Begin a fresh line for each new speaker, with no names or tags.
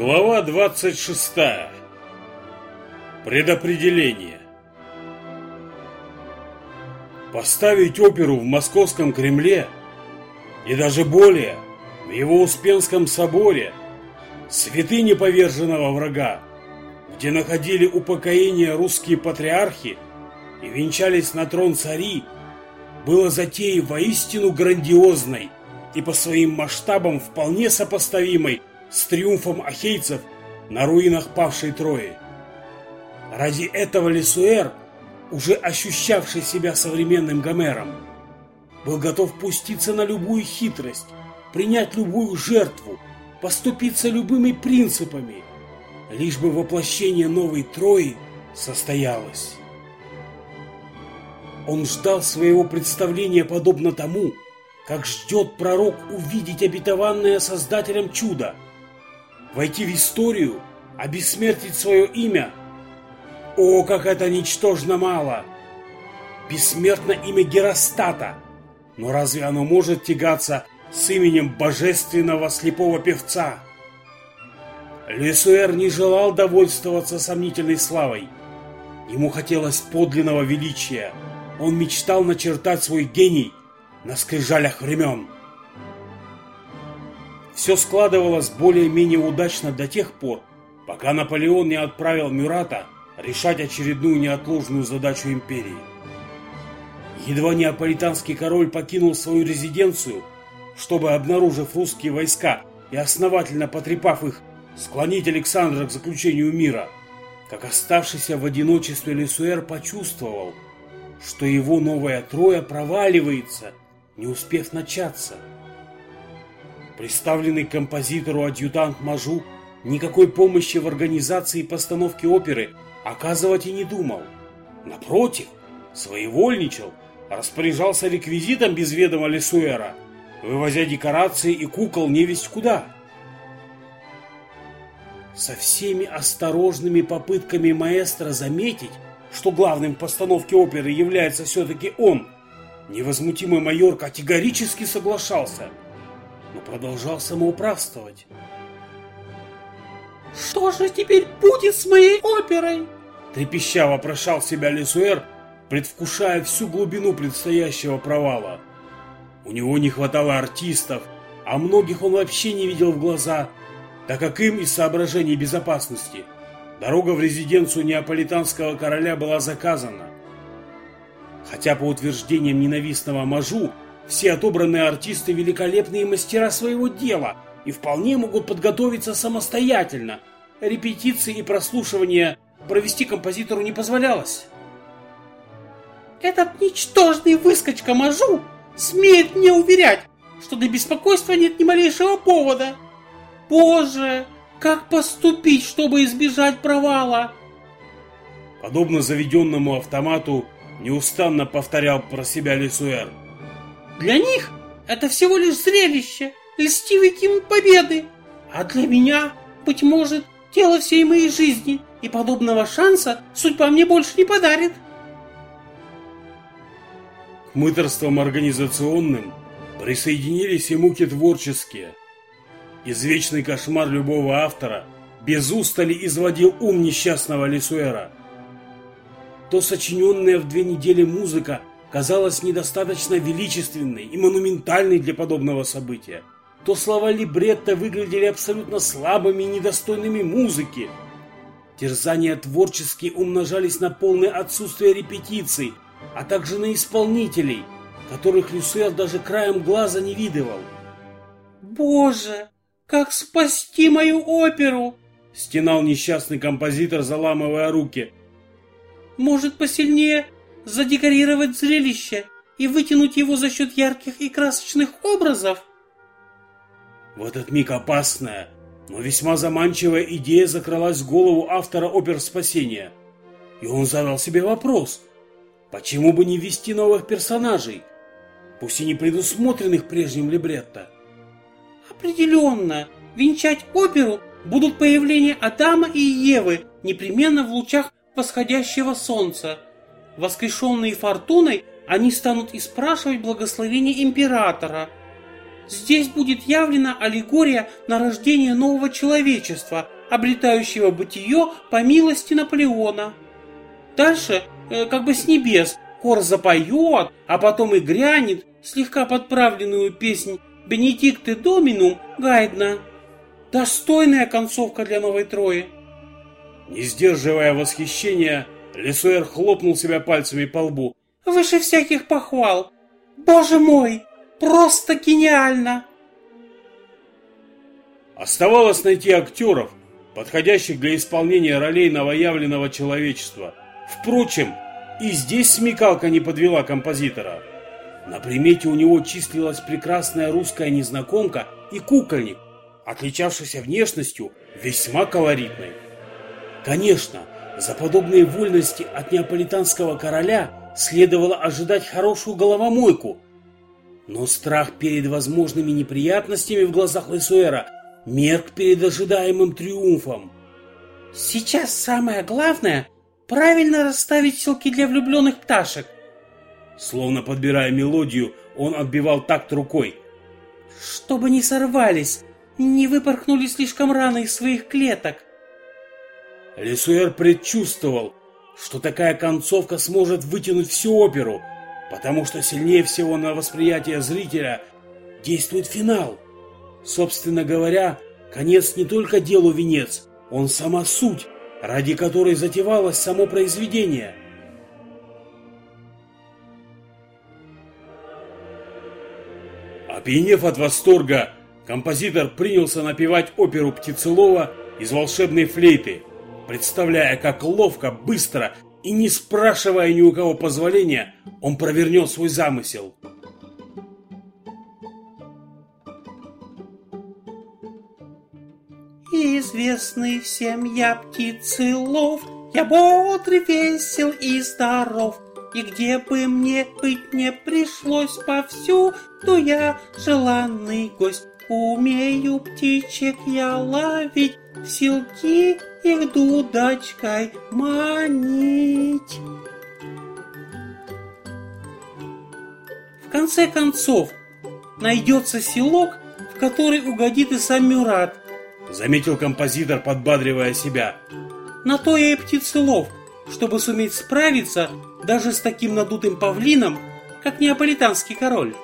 Глава 26. Предопределение. Поставить оперу в Московском Кремле и даже более в его Успенском соборе, святыне поверженного врага, где находили упокоение русские патриархи и венчались на трон цари, было затеей воистину грандиозной и по своим масштабам вполне сопоставимой с триумфом ахейцев на руинах павшей Трои. Ради этого Лисуэр, уже ощущавший себя современным Гомером, был готов пуститься на любую хитрость, принять любую жертву, поступиться любыми принципами, лишь бы воплощение новой Трои состоялось. Он ждал своего представления подобно тому, как ждет пророк увидеть обетованное Создателем чудо – войти в историю, обессмертить свое имя. О, как это ничтожно мало! Бессмертно имя Геростата, но разве оно может тягаться с именем божественного слепого певца? Лесуэр не желал довольствоваться сомнительной славой. Ему хотелось подлинного величия. Он мечтал начертать свой гений на скрижалях времен. Все складывалось более-менее удачно до тех пор, пока Наполеон не отправил Мюрата решать очередную неотложную задачу империи. Едва неаполитанский король покинул свою резиденцию, чтобы, обнаружив русские войска и основательно потрепав их, склонить Александра к заключению мира, как оставшийся в одиночестве Лесуэр почувствовал, что его новая Троя проваливается, не успев начаться – Представленный композитору адъютант Мажу никакой помощи в организации и постановке оперы оказывать и не думал. Напротив, своевольничал, распоряжался реквизитом без ведома Лесуэра, вывозя декорации и кукол невесть куда. Со всеми осторожными попытками маэстро заметить, что главным в постановке оперы является все-таки он, невозмутимый майор категорически соглашался – но продолжал самоуправствовать.
«Что же теперь будет с моей оперой?»
Трепеща вопрошал себя Лесуэр, предвкушая всю глубину предстоящего провала. У него не хватало артистов, а многих он вообще не видел в глаза, так как им из соображений безопасности дорога в резиденцию неаполитанского короля была заказана. Хотя по утверждениям ненавистного Мажу, все отобранные артисты великолепные мастера своего дела и вполне могут подготовиться самостоятельно. Репетиции и прослушивания провести композитору не позволялось.
Этот ничтожный выскочка Мажу смеет мне уверять, что для беспокойства нет ни малейшего повода. Боже, как поступить, чтобы избежать провала?
Подобно заведенному автомату, неустанно повторял про себя Лисуэр.
Для них это всего лишь зрелище, льстивый гимн победы. А для меня, быть может, дело всей моей жизни, и подобного шанса судьба мне больше не подарит.
К мыторствам организационным присоединились и муки творческие. Извечный кошмар любого автора без устали изводил ум несчастного Лисуэра. То сочиненная в две недели музыка казалась недостаточно величественной и монументальной для подобного события, то слова либретто выглядели абсолютно слабыми и недостойными музыки. Терзания творческие умножались на полное отсутствие репетиций, а также на исполнителей, которых Люсуэр даже краем глаза не видывал.
«Боже, как спасти мою оперу!»
— стенал несчастный композитор, заламывая руки.
«Может, посильнее задекорировать зрелище и вытянуть его за счет ярких и красочных образов.
В этот миг опасная, но весьма заманчивая идея закралась в голову автора опер спасения. И он задал себе вопрос, почему бы не ввести новых персонажей, пусть и не предусмотренных прежним либретто.
Определенно, венчать оперу будут появления Адама и Евы непременно в лучах восходящего солнца – Воскрешенные фортуной, они станут испрашивать благословение императора. здесь будет явлена аллегория на рождение нового человечества, обретающего бытие по милости Наполеона. Дальше, э, как бы с небес, хор запоет, а потом и грянет слегка подправленную песнь «Бенедикты Доминум» Гайдна. Достойная концовка для новой Трои.
Не сдерживая восхищения, Лесуэр хлопнул себя пальцами по лбу.
«Выше всяких похвал! Боже мой! Просто гениально!»
Оставалось найти актеров, подходящих для исполнения ролей новоявленного человечества. Впрочем, и здесь смекалка не подвела композитора. На примете у него числилась прекрасная русская незнакомка и кукольник, отличавшийся внешностью весьма колоритной. Конечно, за подобные вольности от неаполитанского короля следовало ожидать хорошую головомойку. Но страх перед возможными неприятностями в глазах Лесуэра мерк перед ожидаемым триумфом.
«Сейчас самое главное – правильно расставить селки для влюбленных пташек».
Словно подбирая мелодию, он отбивал такт рукой.
«Чтобы не сорвались, не выпорхнули слишком рано из своих клеток».
Лесуэр предчувствовал, что такая концовка сможет вытянуть всю оперу, потому что сильнее всего на восприятие зрителя действует финал. Собственно говоря, конец не только делу венец, он сама суть, ради которой затевалось само произведение. Опьянев от восторга, композитор принялся напевать оперу Птицелова из волшебной флейты – представляя, как ловко, быстро и не спрашивая ни у кого позволения, он провернет свой замысел.
Известный всем я птицелов, я бодрый, весел и здоров. И где бы мне быть не пришлось повсюду, я желанный гость. Умею птичек я ловить, силки их дудочкой манить. В конце концов, найдется селок, в который угодит и сам Мюрат.
Заметил композитор, подбадривая себя.
На то я и птицелов, чтобы суметь справиться даже с таким надутым павлином, как неаполитанский король.